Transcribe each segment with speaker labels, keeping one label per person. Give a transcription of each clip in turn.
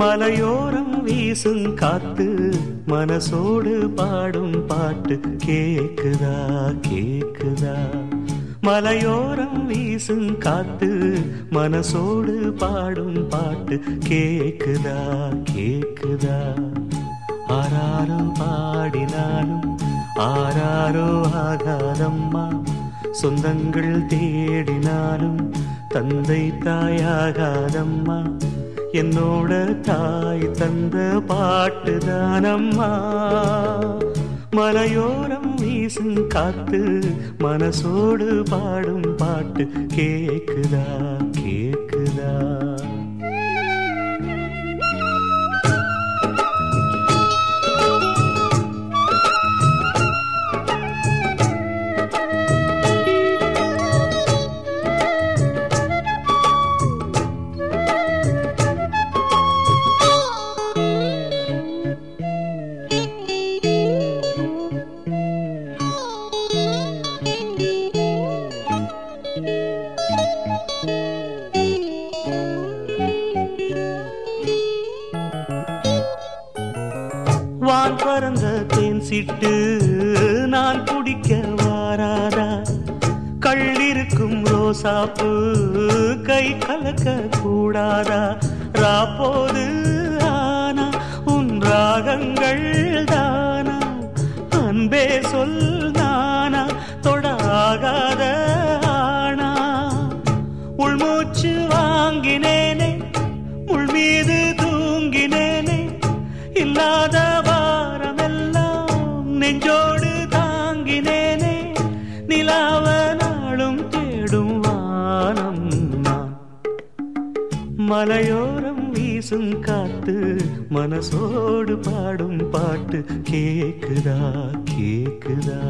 Speaker 1: மலையோரம் வீசும் காத்து மனசோடு பாடும் பாட்டு கேக்குதா கேக்குதா? மலையோரம் வீசும் காத்து மனசோடு பாடும் பாட்டு கேக்குதா கேக்குதா? ஆராரோ பாடினாலும் ஆராரோ ஆகாதம்மா. சொந்தங்கள் தேடினாலும் தந்தை தாயாகாதம்மா. என்னோட தாய் தந்த பாட்டு தானம்மா. மலையோரம் வீசும் காத்து மனசோடு பாடும் பாட்டு கேக்குதா கேக்குதா? வான் பறந்த தேன் சிட்டு நான் குடிக்க வாராதா? கள்ளிருக்கும் ரோசாப்பு கை கலக்க கூடாதா? ராப்போது ஆனா உன் ராகங்கள் தானா? அன்பே சொல் நானா தொடாகாத ஆனா? உள்மூச்சு வாங்கினேனே உள்மீது தூங்கினேனே இல்லாத நெஞ்சோடு தாங்கினேனே நிலாவ நாளும் தேடும் வானம் நான். மலையோரம் வீசும் காத்து மனசோடு பாடும் பாட்டு கேக்குதா கேக்குதா?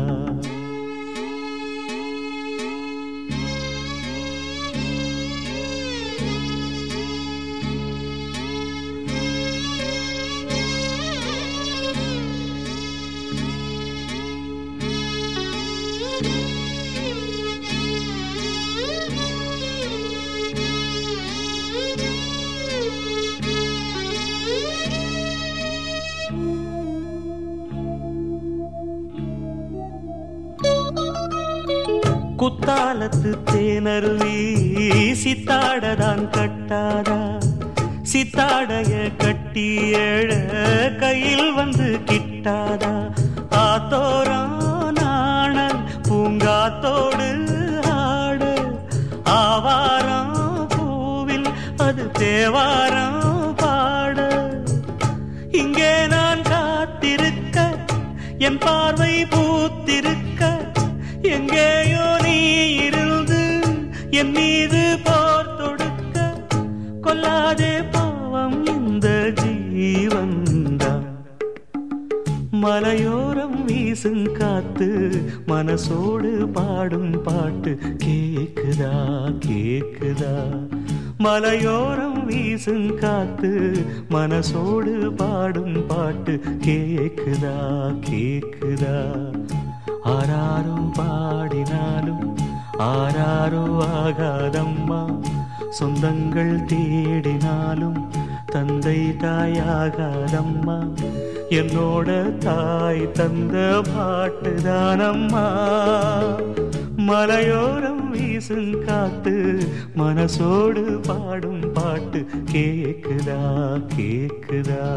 Speaker 1: முத்தாலத்து தேனருவி சித்தாடதான் கட்டாதா? சித்தாடைய கட்டி எழ கையில் வந்து கிட்டாதா? ஆத்தோரான் பூங்காத்தோடு ஆட. ஆவாராம் பூவில் அது தேவாராம் பாட. இங்கே நான் காத்திருக்க என் பார்வை பூத்திருக்க எங்கேயோ நீ இருந்து என் மீது போர் தொடுக்க கொல்லாதே பாவம் இந்த ஜீவன்தான் மலையோரம் வீசும் காத்து மனசோடு பாடும் பாட்டு கேக்குதா கேக்குதா? மலையோரம் வீசும் காத்து மனசோடு பாடும் பாட்டு கேக்குதா கேக்குதா? ஆராரும் பாடினாலும் ஆராரோ ஆகாதம்மா. சொந்தங்கள் தேடினாலும் தந்தை தாயாகாதம்மா. என்னோட தாய் தந்த பாட்டு தானம்மா. மலையோரம் வீசும் காத்து மனசோடு பாடும் பாட்டு கேக்குதா கேக்குதா.